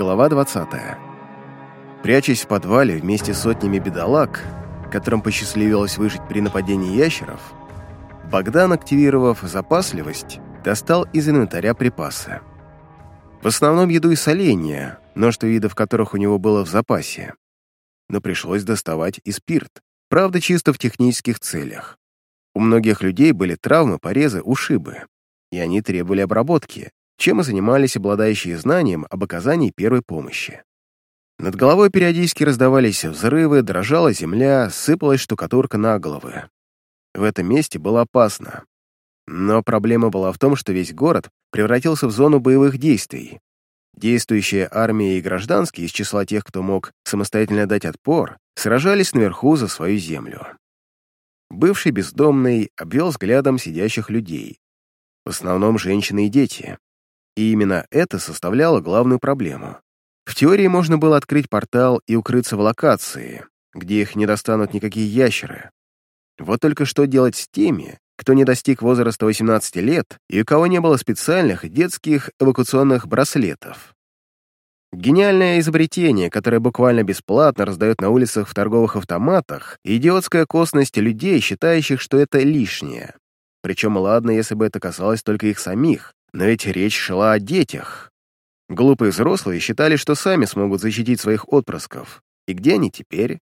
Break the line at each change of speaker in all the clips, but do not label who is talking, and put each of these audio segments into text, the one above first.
Глава 20. Прячась в подвале вместе с сотнями бедолаг, которым посчастливилось выжить при нападении ящеров, Богдан, активировав запасливость, достал из инвентаря припасы. В основном еду и соленья, множество видов которых у него было в запасе. Но пришлось доставать и спирт, правда, чисто в технических целях. У многих людей были травмы, порезы, ушибы, и они требовали обработки, чем и занимались обладающие знанием об оказании первой помощи. Над головой периодически раздавались взрывы, дрожала земля, сыпалась штукатурка на головы. В этом месте было опасно. Но проблема была в том, что весь город превратился в зону боевых действий. Действующая армия и гражданские из числа тех, кто мог самостоятельно дать отпор, сражались наверху за свою землю. Бывший бездомный обвел взглядом сидящих людей. В основном женщины и дети. И именно это составляло главную проблему. В теории можно было открыть портал и укрыться в локации, где их не достанут никакие ящеры. Вот только что делать с теми, кто не достиг возраста 18 лет и у кого не было специальных детских эвакуационных браслетов. Гениальное изобретение, которое буквально бесплатно раздает на улицах в торговых автоматах, идиотская косность людей, считающих, что это лишнее. Причем ладно, если бы это касалось только их самих, но ведь речь шла о детях. Глупые взрослые считали, что сами смогут защитить своих отпрысков. И где они теперь?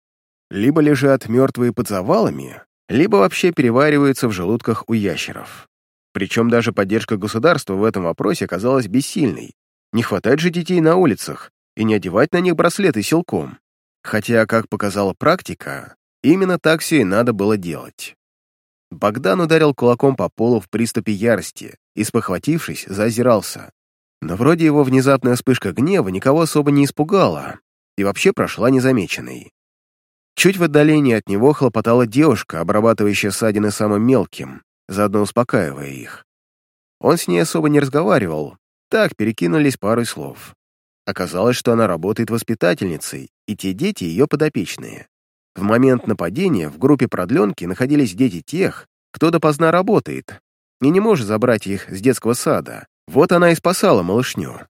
Либо лежат мертвые под завалами, либо вообще перевариваются в желудках у ящеров. Причем даже поддержка государства в этом вопросе оказалась бессильной. Не хватает же детей на улицах и не одевать на них браслеты силком. Хотя, как показала практика, именно так все и надо было делать. Богдан ударил кулаком по полу в приступе ярости и, спохватившись, заозирался. Но вроде его внезапная вспышка гнева никого особо не испугала и вообще прошла незамеченной. Чуть в отдалении от него хлопотала девушка, обрабатывающая ссадины самым мелким, заодно успокаивая их. Он с ней особо не разговаривал, так перекинулись парой слов. Оказалось, что она работает воспитательницей, и те дети ее подопечные. В момент нападения в группе продленки находились дети тех, кто допоздна работает и не может забрать их с детского сада. Вот она и спасала малышню.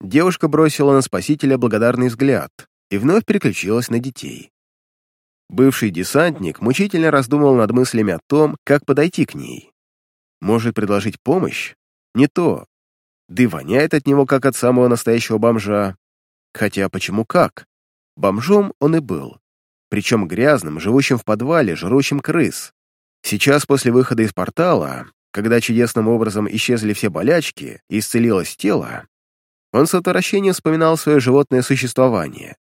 Девушка бросила на спасителя благодарный взгляд и вновь переключилась на детей. Бывший десантник мучительно раздумывал над мыслями о том, как подойти к ней. Может предложить помощь? Не то. Да и воняет от него, как от самого настоящего бомжа. Хотя почему как? Бомжом он и был причем грязным, живущим в подвале, жрущим крыс. Сейчас, после выхода из портала, когда чудесным образом исчезли все болячки и исцелилось тело, он с отвращением вспоминал свое животное существование.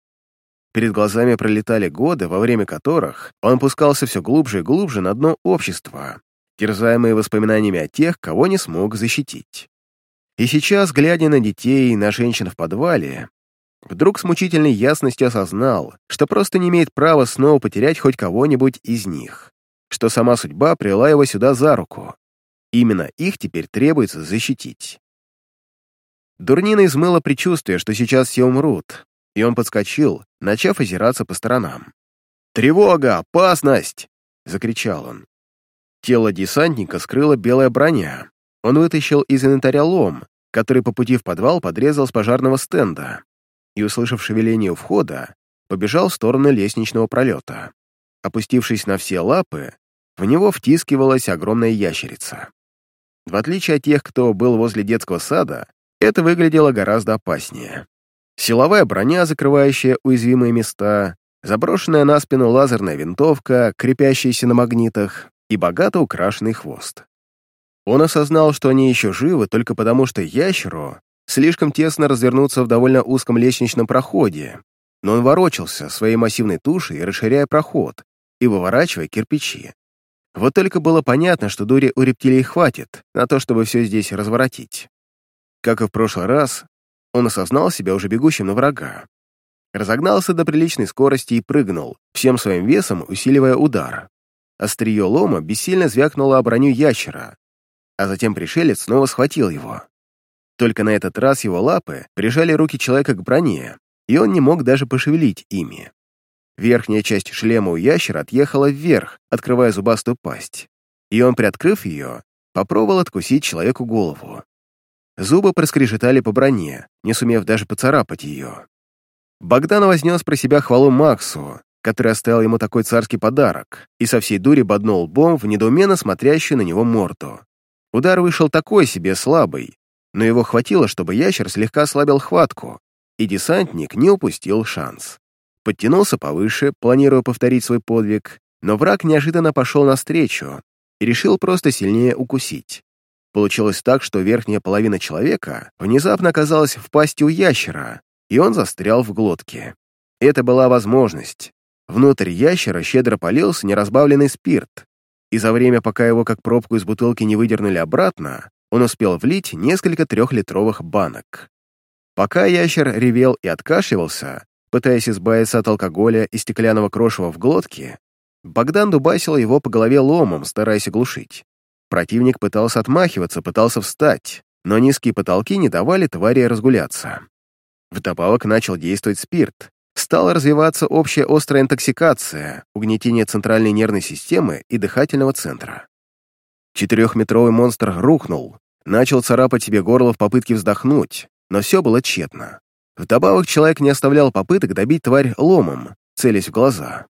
Перед глазами пролетали годы, во время которых он пускался все глубже и глубже на дно общества, терзаемые воспоминаниями о тех, кого не смог защитить. И сейчас, глядя на детей и на женщин в подвале, Вдруг с мучительной ясностью осознал, что просто не имеет права снова потерять хоть кого-нибудь из них, что сама судьба привела его сюда за руку. Именно их теперь требуется защитить. Дурнина измыла предчувствие, что сейчас все умрут, и он подскочил, начав озираться по сторонам. «Тревога! Опасность!» — закричал он. Тело десантника скрыла белая броня. Он вытащил из инвентаря лом, который по пути в подвал подрезал с пожарного стенда и, услышав шевеление у входа, побежал в сторону лестничного пролета. Опустившись на все лапы, в него втискивалась огромная ящерица. В отличие от тех, кто был возле детского сада, это выглядело гораздо опаснее. Силовая броня, закрывающая уязвимые места, заброшенная на спину лазерная винтовка, крепящаяся на магнитах, и богато украшенный хвост. Он осознал, что они еще живы только потому, что ящеру слишком тесно развернуться в довольно узком лестничном проходе, но он ворочался своей массивной тушей, расширяя проход и выворачивая кирпичи. Вот только было понятно, что дури у рептилий хватит на то, чтобы все здесь разворотить. Как и в прошлый раз, он осознал себя уже бегущим на врага. Разогнался до приличной скорости и прыгнул, всем своим весом усиливая удар. Острие лома бессильно звякнуло о броню ящера, а затем пришелец снова схватил его. Только на этот раз его лапы прижали руки человека к броне, и он не мог даже пошевелить ими. Верхняя часть шлема у ящера отъехала вверх, открывая зубастую пасть, и он, приоткрыв ее, попробовал откусить человеку голову. зубы проскрежетали по броне, не сумев даже поцарапать ее. Богдан вознес про себя хвалу Максу, который оставил ему такой царский подарок, и со всей дури боднул лбом в недоуменно смотрящую на него морду. Удар вышел такой себе слабый, но его хватило, чтобы ящер слегка ослабил хватку, и десантник не упустил шанс. Подтянулся повыше, планируя повторить свой подвиг, но враг неожиданно пошел навстречу и решил просто сильнее укусить. Получилось так, что верхняя половина человека внезапно оказалась в пасти у ящера, и он застрял в глотке. Это была возможность. Внутрь ящера щедро полился неразбавленный спирт, и за время, пока его как пробку из бутылки не выдернули обратно, он успел влить несколько трехлитровых банок. Пока ящер ревел и откашливался, пытаясь избавиться от алкоголя и стеклянного крошева в глотке, Богдан дубасил его по голове ломом, стараясь оглушить. Противник пытался отмахиваться, пытался встать, но низкие потолки не давали твари разгуляться. Вдобавок начал действовать спирт. Стала развиваться общая острая интоксикация, угнетение центральной нервной системы и дыхательного центра. Четырехметровый монстр рухнул, начал царапать себе горло в попытке вздохнуть, но все было тщетно. Вдобавок человек не оставлял попыток добить тварь ломом, целясь в глаза.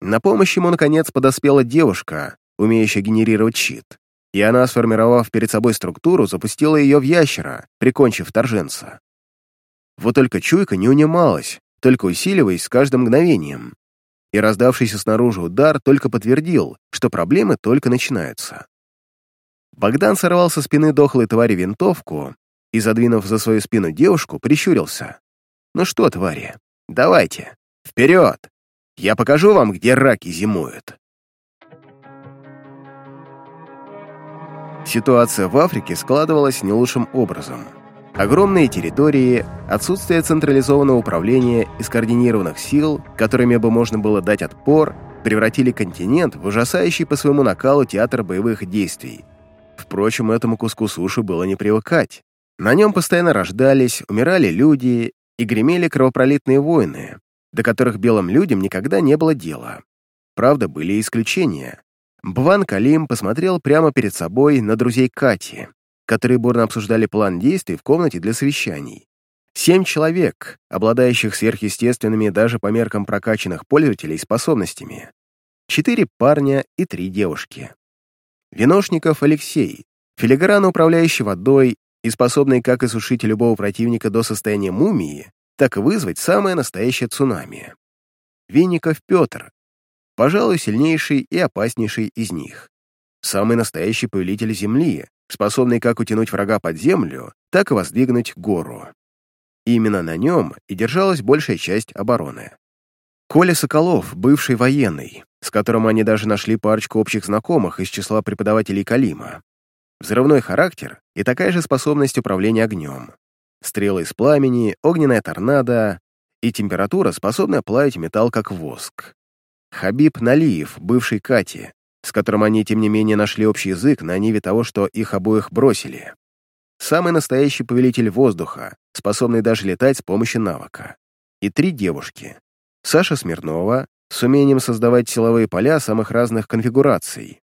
На помощь ему, наконец, подоспела девушка, умеющая генерировать щит, и она, сформировав перед собой структуру, запустила ее в ящера, прикончив торженца. Вот только чуйка не унималась, только усиливаясь с каждым мгновением. И раздавшийся снаружи удар только подтвердил, что проблемы только начинаются. Богдан сорвал со спины дохлой твари винтовку и, задвинув за свою спину девушку, прищурился. «Ну что, твари, давайте, вперед! Я покажу вам, где раки зимуют!» Ситуация в Африке складывалась не лучшим образом. Огромные территории, отсутствие централизованного управления и скоординированных сил, которыми бы можно было дать отпор, превратили континент в ужасающий по своему накалу театр боевых действий. Впрочем, этому куску суши было не привыкать. На нем постоянно рождались, умирали люди и гремели кровопролитные войны, до которых белым людям никогда не было дела. Правда, были исключения. Бван Калим посмотрел прямо перед собой на друзей Кати, которые бурно обсуждали план действий в комнате для совещаний. Семь человек, обладающих сверхъестественными даже по меркам прокачанных пользователей способностями. Четыре парня и три девушки. Виношников Алексей, филигранно управляющий водой и способный как осушить любого противника до состояния мумии, так и вызвать самое настоящее цунами. Винников Петр, пожалуй, сильнейший и опаснейший из них. Самый настоящий повелитель Земли, способный как утянуть врага под землю, так и воздвигнуть гору. И именно на нем и держалась большая часть обороны. Коля Соколов, бывший военный, с которым они даже нашли парочку общих знакомых из числа преподавателей Калима. Взрывной характер и такая же способность управления огнем. Стрелы из пламени, огненная торнадо и температура, способная плавить металл как воск. Хабиб Налиев, бывший Кати, с которым они, тем не менее, нашли общий язык на ниве того, что их обоих бросили. Самый настоящий повелитель воздуха, способный даже летать с помощью навыка. И три девушки. Саша Смирнова, с умением создавать силовые поля самых разных конфигураций.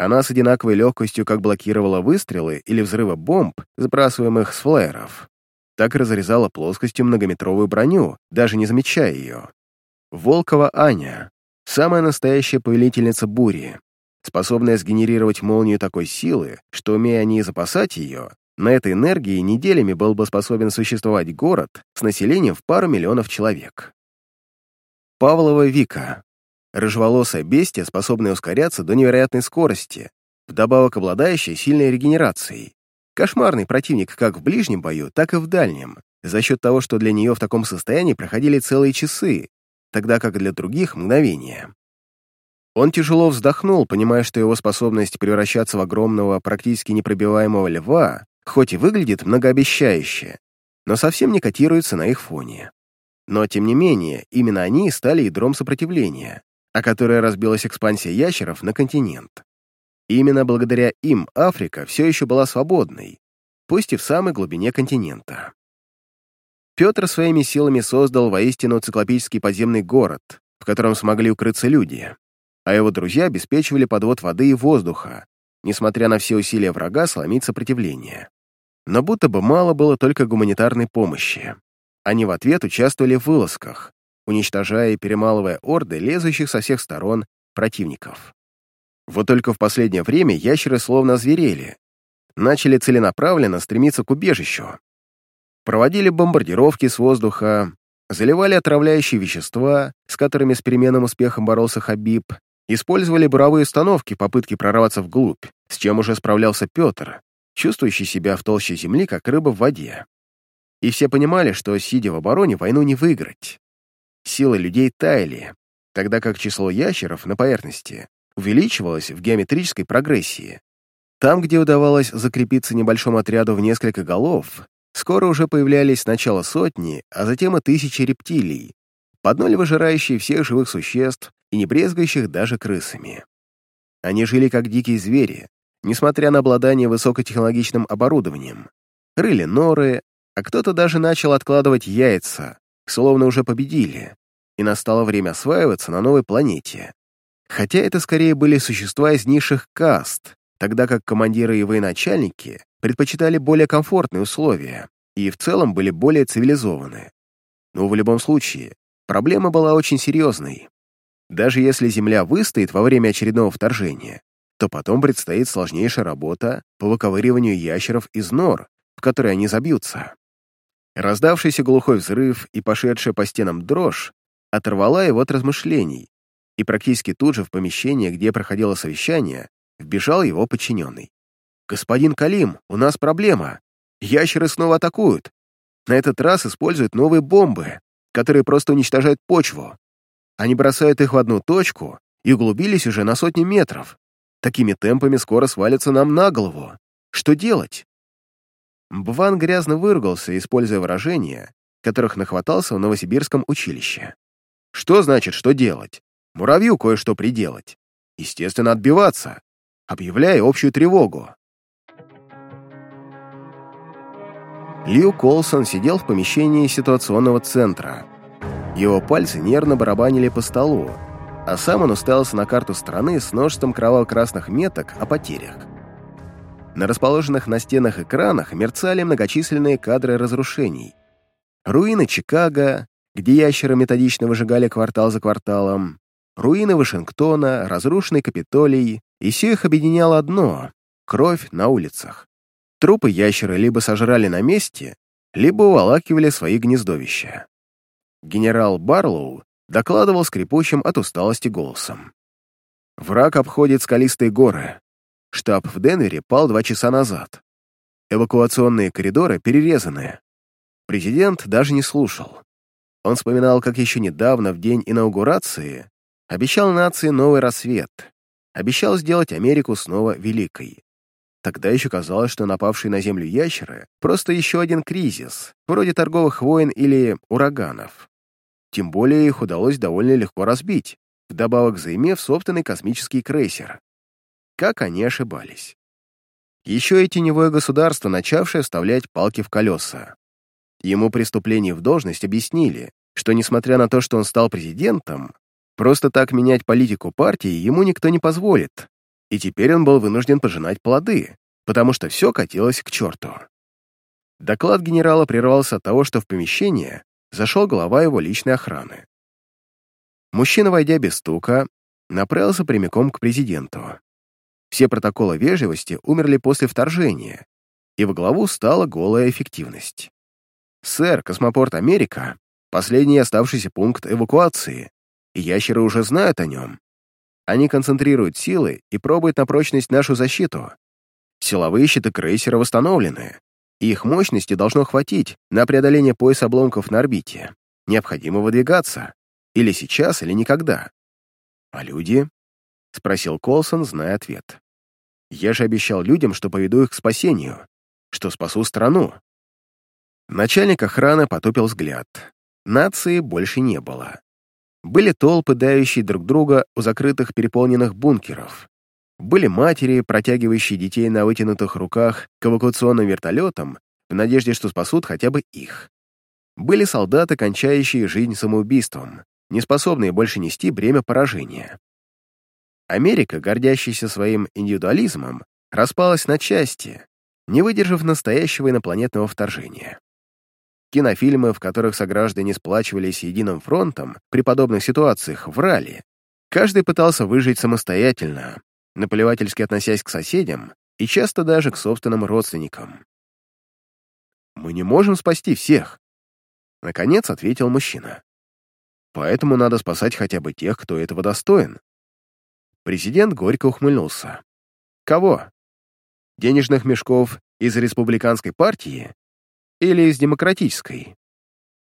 Она с одинаковой легкостью как блокировала выстрелы или взрывы бомб, сбрасываемых с флайеров, так и разрезала плоскостью многометровую броню, даже не замечая ее. Волкова Аня, самая настоящая повелительница бури, способная сгенерировать молнию такой силы, что, умея не запасать ее, на этой энергии неделями был бы способен существовать город с населением в пару миллионов человек. Павлова Вика. Рыжеволосая бестия, способная ускоряться до невероятной скорости, вдобавок обладающая сильной регенерацией. Кошмарный противник как в ближнем бою, так и в дальнем, за счет того, что для нее в таком состоянии проходили целые часы, тогда как для других — мгновения. Он тяжело вздохнул, понимая, что его способность превращаться в огромного, практически непробиваемого льва, хоть и выглядит многообещающе, но совсем не котируется на их фоне. Но, тем не менее, именно они стали ядром сопротивления, о которой разбилась экспансия ящеров на континент. именно благодаря им Африка все еще была свободной, пусть и в самой глубине континента. Петр своими силами создал воистину циклопический подземный город, в котором смогли укрыться люди, а его друзья обеспечивали подвод воды и воздуха, несмотря на все усилия врага сломить сопротивление. Но будто бы мало было только гуманитарной помощи. Они в ответ участвовали в вылазках, уничтожая и перемалывая орды лезущих со всех сторон противников. Вот только в последнее время ящеры словно зверели, начали целенаправленно стремиться к убежищу. Проводили бомбардировки с воздуха, заливали отравляющие вещества, с которыми с переменным успехом боролся Хабиб, использовали буровые установки попытки прорваться вглубь, с чем уже справлялся Петр, чувствующий себя в толще земли, как рыба в воде. И все понимали, что, сидя в обороне, войну не выиграть. Силы людей таяли, тогда как число ящеров на поверхности увеличивалось в геометрической прогрессии. Там, где удавалось закрепиться небольшому отряду в несколько голов, скоро уже появлялись сначала сотни, а затем и тысячи рептилий, под ноль выжирающие всех живых существ и не брезгающих даже крысами. Они жили как дикие звери, несмотря на обладание высокотехнологичным оборудованием. Рыли норы, а кто-то даже начал откладывать яйца, словно уже победили, и настало время осваиваться на новой планете. Хотя это скорее были существа из низших каст, тогда как командиры и военачальники предпочитали более комфортные условия и в целом были более цивилизованы. Но в любом случае, проблема была очень серьезной. Даже если Земля выстоит во время очередного вторжения, то потом предстоит сложнейшая работа по выковыриванию ящеров из нор, в которые они забьются. Раздавшийся глухой взрыв и пошедшая по стенам дрожь оторвала его от размышлений, и практически тут же в помещение, где проходило совещание, вбежал его подчиненный. «Господин Калим, у нас проблема. Ящеры снова атакуют. На этот раз используют новые бомбы, которые просто уничтожают почву. Они бросают их в одну точку и углубились уже на сотни метров. Такими темпами скоро свалятся нам на голову. Что делать?» Бван грязно выругался, используя выражения, которых нахватался в Новосибирском училище. «Что значит, что делать? Муравью кое-что приделать. Естественно, отбиваться, объявляя общую тревогу. Лью Колсон сидел в помещении ситуационного центра. Его пальцы нервно барабанили по столу, а сам он уставился на карту страны с множеством кроваво-красных меток о потерях. На расположенных на стенах экранах мерцали многочисленные кадры разрушений. Руины Чикаго, где ящеры методично выжигали квартал за кварталом, руины Вашингтона, разрушенный Капитолий, и все их объединяло одно — кровь на улицах. Трупы ящеры либо сожрали на месте, либо уволакивали свои гнездовища. Генерал Барлоу докладывал скрипучим от усталости голосом. Враг обходит скалистые горы. Штаб в Денвере пал два часа назад. Эвакуационные коридоры перерезаны. Президент даже не слушал. Он вспоминал, как еще недавно, в день инаугурации, обещал нации новый рассвет, обещал сделать Америку снова великой. Тогда еще казалось, что напавшие на Землю ящеры — просто еще один кризис, вроде торговых войн или ураганов. Тем более их удалось довольно легко разбить, вдобавок заимев собственный космический крейсер. Как они ошибались. Еще и теневое государство, начавшее вставлять палки в колеса. Ему преступление в должность объяснили, что, несмотря на то, что он стал президентом, просто так менять политику партии ему никто не позволит, и теперь он был вынужден пожинать плоды, потому что все катилось к черту. Доклад генерала прервался от того, что в помещение зашел глава его личной охраны. Мужчина, войдя без стука, направился прямиком к президенту. Все протоколы вежливости умерли после вторжения, и во главу стала голая эффективность. «Сэр, космопорт Америка — последний оставшийся пункт эвакуации, и ящеры уже знают о нем. Они концентрируют силы и пробуют на прочность нашу защиту. Силовые щиты крейсера восстановлены, и их мощности должно хватить на преодоление пояса обломков на орбите. Необходимо выдвигаться. Или сейчас, или никогда. А люди? — спросил Колсон, зная ответ. «Я же обещал людям, что поведу их к спасению, что спасу страну». Начальник охраны потупил взгляд. Нации больше не было. Были толпы, дающие друг друга у закрытых переполненных бункеров. Были матери, протягивающие детей на вытянутых руках к эвакуационным вертолетам в надежде, что спасут хотя бы их. Были солдаты, кончающие жизнь самоубийством, не способные больше нести бремя поражения. Америка, гордящаяся своим индивидуализмом, распалась на части, не выдержав настоящего инопланетного вторжения. Кинофильмы, в которых сограждане сплачивались единым фронтом при подобных ситуациях, врали. Каждый пытался выжить самостоятельно, наплевательски относясь к соседям и часто даже к собственным родственникам. «Мы не можем спасти всех», — наконец ответил мужчина. «Поэтому надо спасать хотя бы тех, кто этого достоин». Президент горько ухмыльнулся. «Кого? Денежных мешков из республиканской партии или из демократической?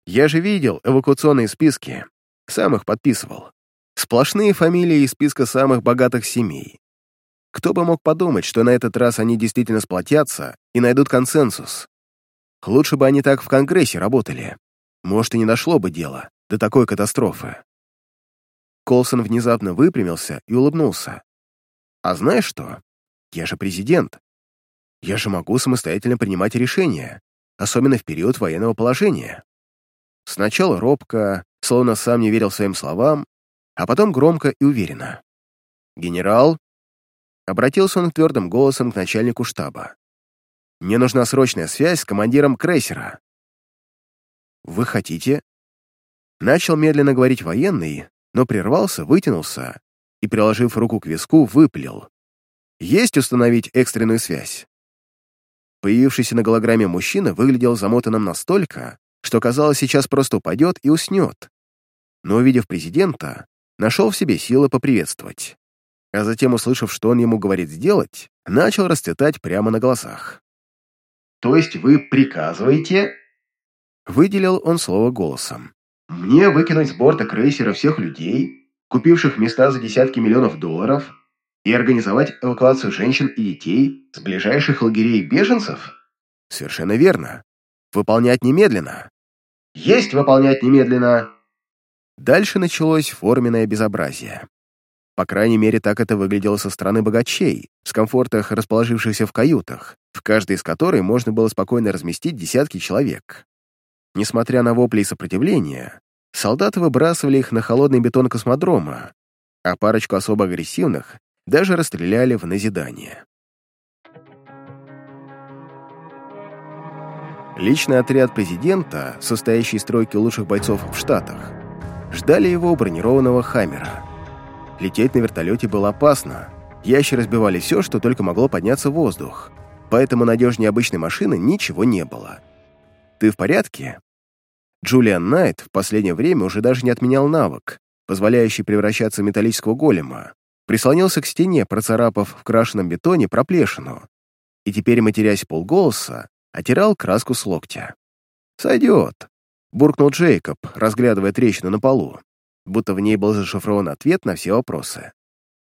Я же видел эвакуационные списки, сам их подписывал. Сплошные фамилии из списка самых богатых семей. Кто бы мог подумать, что на этот раз они действительно сплотятся и найдут консенсус. Лучше бы они так в Конгрессе работали. Может, и не дошло бы дело до такой катастрофы. Колсон внезапно выпрямился и улыбнулся. «А знаешь что? Я же президент. Я же могу самостоятельно принимать решения, особенно в период военного положения. Сначала робко, словно сам не верил своим словам, а потом громко и уверенно. «Генерал!» Обратился он твердым голосом к начальнику штаба. «Мне нужна срочная связь с командиром крейсера». «Вы хотите?» Начал медленно говорить военный, но прервался, вытянулся и, приложив руку к виску, выплел. «Есть установить экстренную связь?» Появившийся на голограмме мужчина выглядел замотанным настолько, что казалось, сейчас просто упадет и уснет. Но, увидев президента, нашел в себе силы поприветствовать. А затем, услышав, что он ему говорит сделать, начал расцветать прямо на глазах.
«То есть вы приказываете?»
Выделил он слово голосом.
«Мне выкинуть с борта крейсера всех людей, купивших места за десятки миллионов долларов, и организовать эвакуацию женщин и детей с ближайших лагерей беженцев?
Совершенно верно. Выполнять немедленно.
Есть выполнять немедленно.
Дальше началось форменное безобразие. По крайней мере, так это выглядело со стороны богачей, с комфортах расположившихся в каютах, в каждой из которой можно было спокойно разместить десятки человек. Несмотря на вопли и сопротивление, солдаты выбрасывали их на холодный бетон космодрома, а парочку особо агрессивных даже расстреляли в назидание. Личный отряд президента, состоящий из тройки лучших бойцов в Штатах, ждали его бронированного «Хаммера». Лететь на вертолете было опасно. Ящеры разбивали все, что только могло подняться в воздух, поэтому надежнее обычной машины ничего не было. «Ты в порядке?» Джулиан Найт в последнее время уже даже не отменял навык, позволяющий превращаться в металлического голема, прислонился к стене, процарапав в крашенном бетоне проплешину, и теперь, матерясь полголоса, отирал краску с локтя. «Сойдет», — буркнул Джейкоб, разглядывая трещину на полу, будто в ней был зашифрован ответ на все вопросы.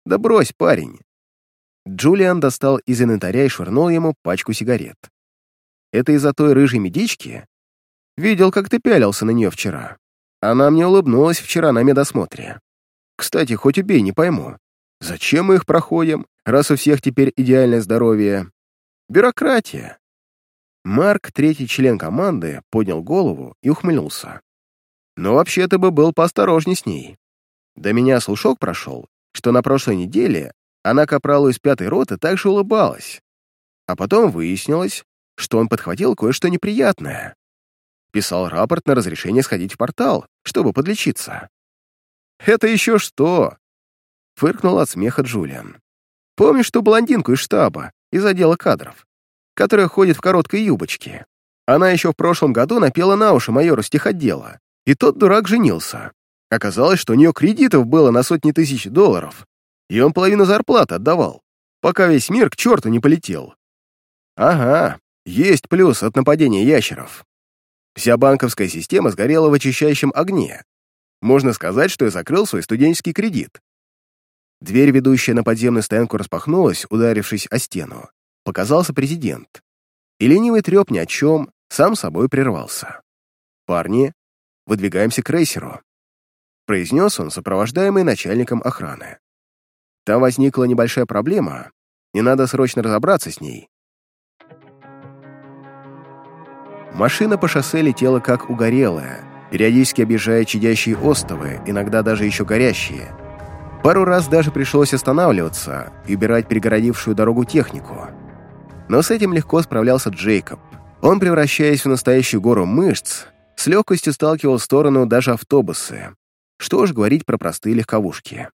«Да брось, парень!» Джулиан достал из инвентаря и швырнул ему пачку сигарет. «Это из-за той рыжей медички? Видел, как ты пялился на нее вчера. Она мне улыбнулась вчера на медосмотре. Кстати, хоть убей, не пойму, Зачем мы их проходим, раз у всех теперь идеальное здоровье? Бюрократия. Марк, третий член команды, поднял голову и ухмыльнулся. Но вообще ты бы был поосторожней с ней. До меня слушок прошел, что на прошлой неделе она капралу из пятой роты также улыбалась. А потом выяснилось, что он подхватил кое-что неприятное. Писал рапорт на разрешение сходить в портал, чтобы подлечиться. «Это еще что?» Фыркнул от смеха Джулиан. «Помнишь ту блондинку из штаба, из отдела кадров, которая ходит в короткой юбочке? Она еще в прошлом году напела на уши майору стиходела, и тот дурак женился. Оказалось, что у нее кредитов было на сотни тысяч долларов, и он половину зарплаты отдавал, пока весь мир к черту не полетел. Ага, есть плюс от нападения ящеров. Вся банковская система сгорела в очищающем огне. Можно сказать, что я закрыл свой студенческий кредит. Дверь, ведущая на подземную стоянку, распахнулась, ударившись о стену. Показался президент. И ленивый треп ни о чем сам собой прервался. «Парни, выдвигаемся к рейсеру», — произнес он, сопровождаемый начальником охраны. «Там возникла небольшая проблема, и надо срочно разобраться с ней». Машина по шоссе летела как угорелая, периодически объезжая чадящие остовы, иногда даже еще горящие — Пару раз даже пришлось останавливаться и убирать перегородившую дорогу технику. Но с этим легко справлялся Джейкоб. Он, превращаясь в настоящую гору мышц, с легкостью сталкивал в сторону даже автобусы. Что уж говорить про простые легковушки.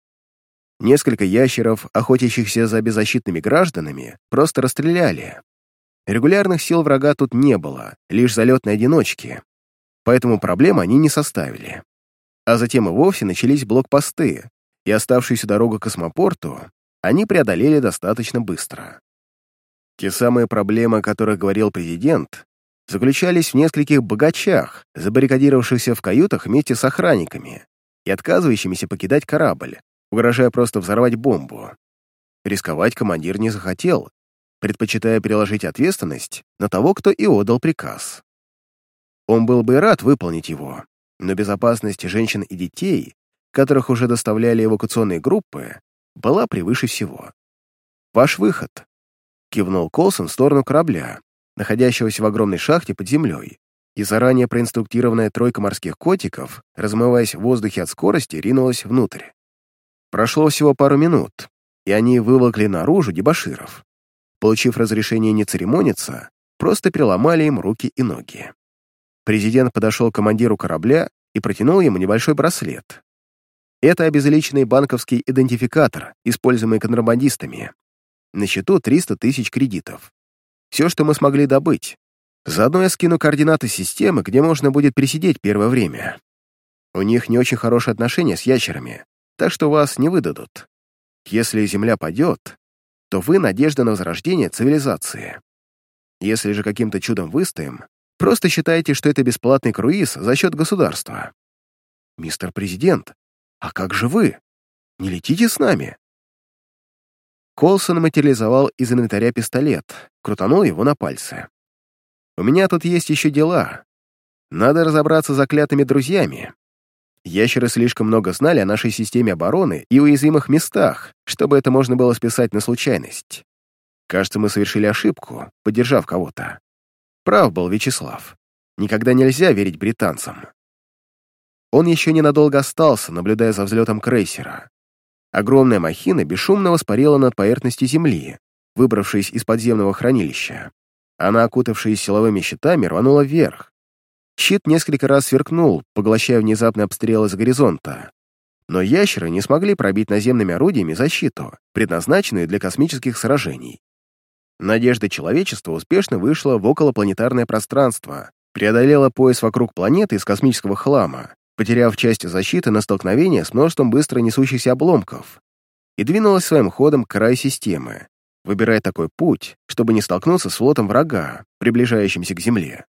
Несколько ящеров, охотящихся за беззащитными гражданами, просто расстреляли. Регулярных сил врага тут не было, лишь залетные одиночки. Поэтому проблем они не составили. А затем и вовсе начались блокпосты, и оставшуюся дорогу к космопорту они преодолели достаточно быстро. Те самые проблемы, о которых говорил президент, заключались в нескольких богачах, забаррикадировавшихся в каютах вместе с охранниками и отказывающимися покидать корабль, угрожая просто взорвать бомбу. Рисковать командир не захотел, предпочитая переложить ответственность на того, кто и отдал приказ. Он был бы рад выполнить его, но безопасность женщин и детей, которых уже доставляли эвакуационные группы, была превыше всего. «Ваш выход», — кивнул Колсон в сторону корабля, находящегося в огромной шахте под землей, и заранее проинструктированная тройка морских котиков, размываясь в воздухе от скорости, ринулась внутрь. Прошло всего пару минут, и они выволокли наружу дебоширов. Получив разрешение не церемониться, просто переломали им руки и ноги. Президент подошел к командиру корабля и протянул ему небольшой браслет. Это обезличенный банковский идентификатор, используемый контрабандистами. На счету 300 тысяч кредитов. Все, что мы смогли добыть. Заодно я скину координаты системы, где можно будет пересидеть первое время. У них не очень хорошие отношения с ящерами, так что вас не выдадут. Если Земля падет, то вы — надежда на возрождение цивилизации. Если же каким-то чудом выстоим, Просто считайте, что это бесплатный круиз за счет государства. Мистер Президент, а как же вы? Не летите с нами?» Колсон материализовал из инвентаря пистолет, крутанул его на пальце. «У меня тут есть еще дела. Надо разобраться с заклятыми друзьями. Ящеры слишком много знали о нашей системе обороны и уязвимых местах, чтобы это можно было списать на случайность. Кажется, мы совершили ошибку, поддержав кого-то. Прав был Вячеслав. Никогда нельзя верить британцам. Он еще ненадолго остался, наблюдая за взлетом крейсера. Огромная махина бесшумно воспарила над поверхностью Земли, выбравшись из подземного хранилища. Она, окутавшись силовыми щитами, рванула вверх. Щит несколько раз сверкнул, поглощая внезапный обстрел из горизонта. Но ящеры не смогли пробить наземными орудиями защиту, предназначенную для космических сражений. Надежда человечества успешно вышла в околопланетарное пространство, преодолела пояс вокруг планеты из космического хлама, потеряв часть защиты на столкновение с множеством быстро несущихся обломков, и двинулась своим ходом к краю системы, выбирая такой путь, чтобы не столкнуться с флотом врага, приближающимся к Земле.